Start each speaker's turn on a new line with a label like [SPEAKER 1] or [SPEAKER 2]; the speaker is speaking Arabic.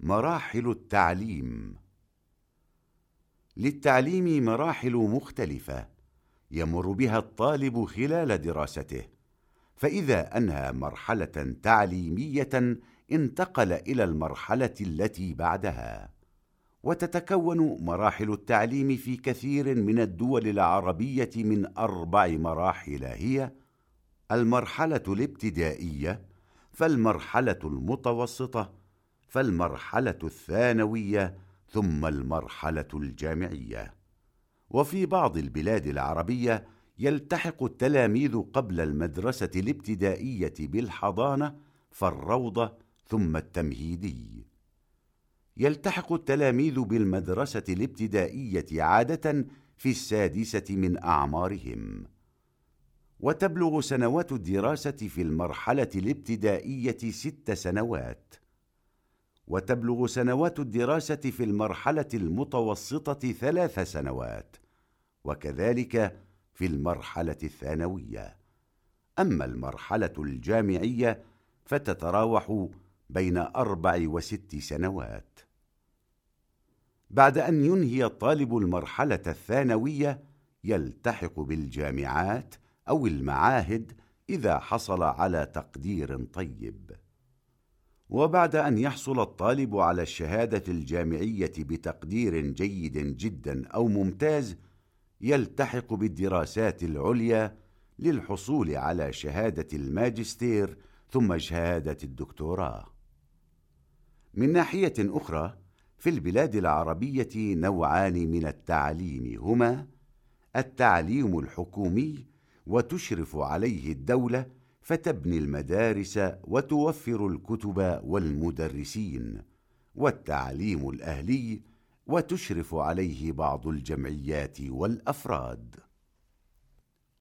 [SPEAKER 1] مراحل التعليم. للتعليم مراحل مختلفة يمر بها الطالب خلال دراسته فإذا أنهى مرحلة تعليمية انتقل إلى المرحلة التي بعدها وتتكون مراحل التعليم في كثير من الدول العربية من أربع مراحل هي المرحلة الابتدائية فالمرحلة المتوسطة فالمرحلة الثانوية ثم المرحلة الجامعية. وفي بعض البلاد العربية يلتحق التلاميذ قبل المدرسة الابتدائية بالحضانة فالروضة ثم التمهيدي. يلتحق التلاميذ بالمدرسة الابتدائية عادة في السادسة من أعمارهم. وتبلغ سنوات الدراسة في المرحلة الابتدائية ست سنوات. وتبلغ سنوات الدراسة في المرحلة المتوسطة ثلاث سنوات وكذلك في المرحلة الثانوية. أما المرحلة الجامعية فتتراوح بين أربع وست سنوات. بعد أن ينهي الطالب المرحلة الثانوية يلتحق بالجامعات أو المعاهد إذا حصل على تقدير طيب. وبعد أن يحصل الطالب على الشهادة الجامعية بتقدير جيد جدا أو ممتاز يلتحق بالدراسات العليا للحصول على شهادة الماجستير ثم شهادة الدكتوراه. من ناحية أخرى في البلاد العربية نوعان من التعليم هما التعليم الحكومي وتشرف عليه الدولة فتبني المدارس وتوفر الكتب والمدرسين والتعليم الأهلي وتشرف عليه بعض الجمعيات والأفراد.